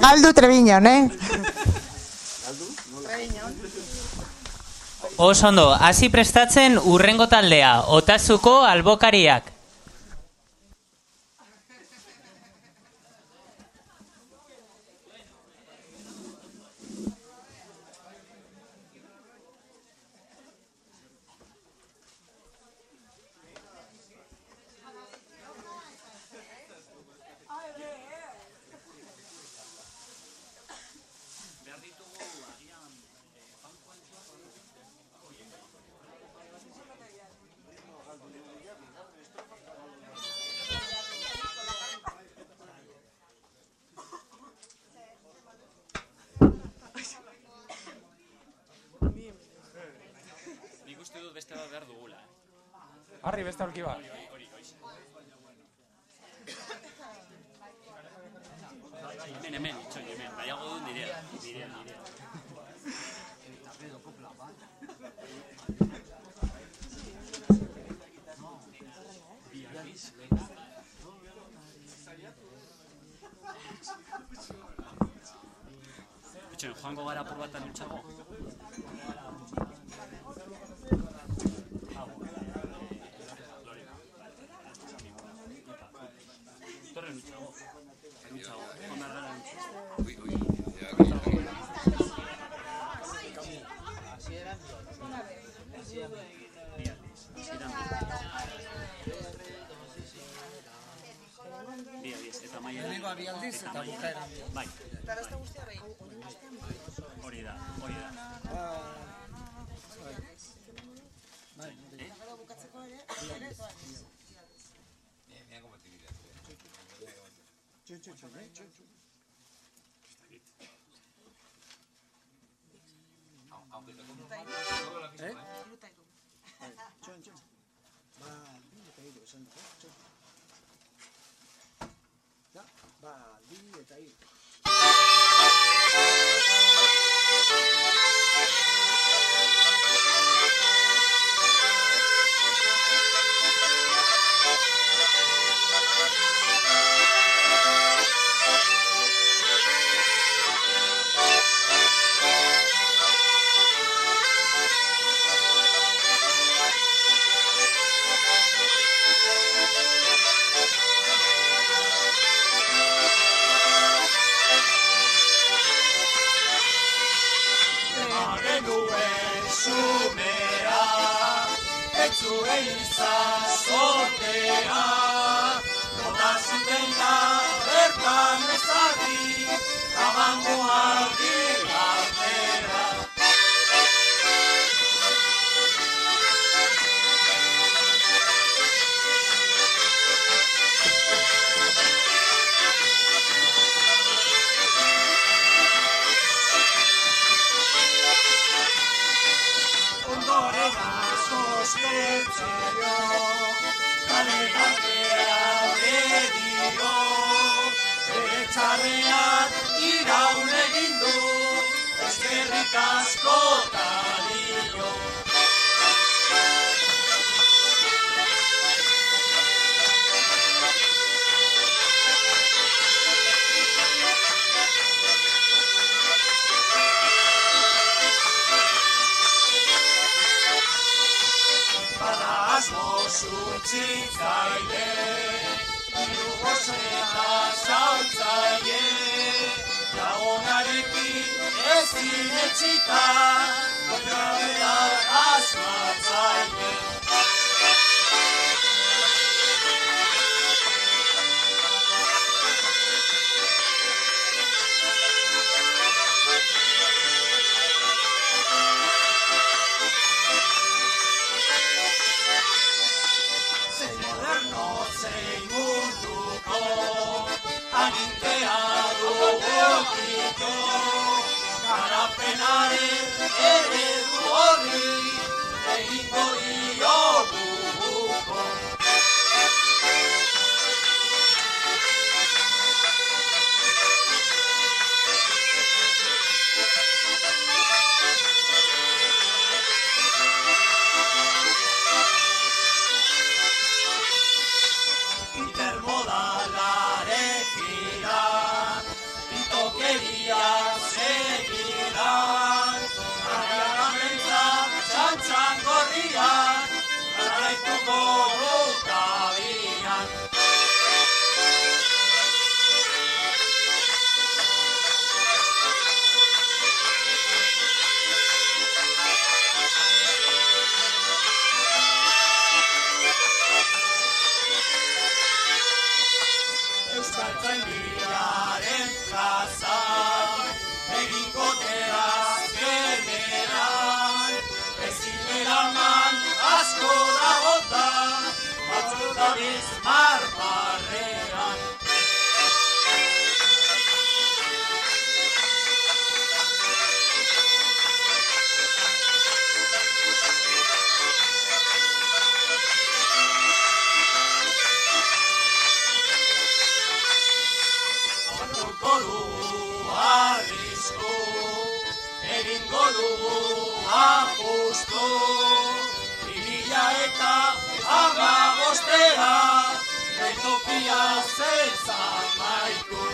Galdu Treviñon, eh? Oso ondo, hasi prestatzen urrengo taldea, otazuko albokariak. Harri beste aurki bat. Hemen, hemen, itxoin, hemen. Baiago du nirea. Nirea, nirea. Itxoin, joango gara apur bat anutxago. Torre anutxago. Anutxago. Joan behar gara anutxago. Bi aldiz, eta maia. Lehenengo bi aldiz eta bukaeran. Bai. Hori da, hori da. Txon, Genuen sumea, ez zuen izan sortea, Bota zuten edio, bere txarrean iraun egin du, eskerrik asko talio. Bada asmo suntzitzaile, gozeta zautzaile, lagunarekin ezin etxita, Mare, ere. Plazan, egingo teraz general, ezin eraman asko dagota, batzuk dabiz justo Bimila eta ama bostera Etopia zetza maikun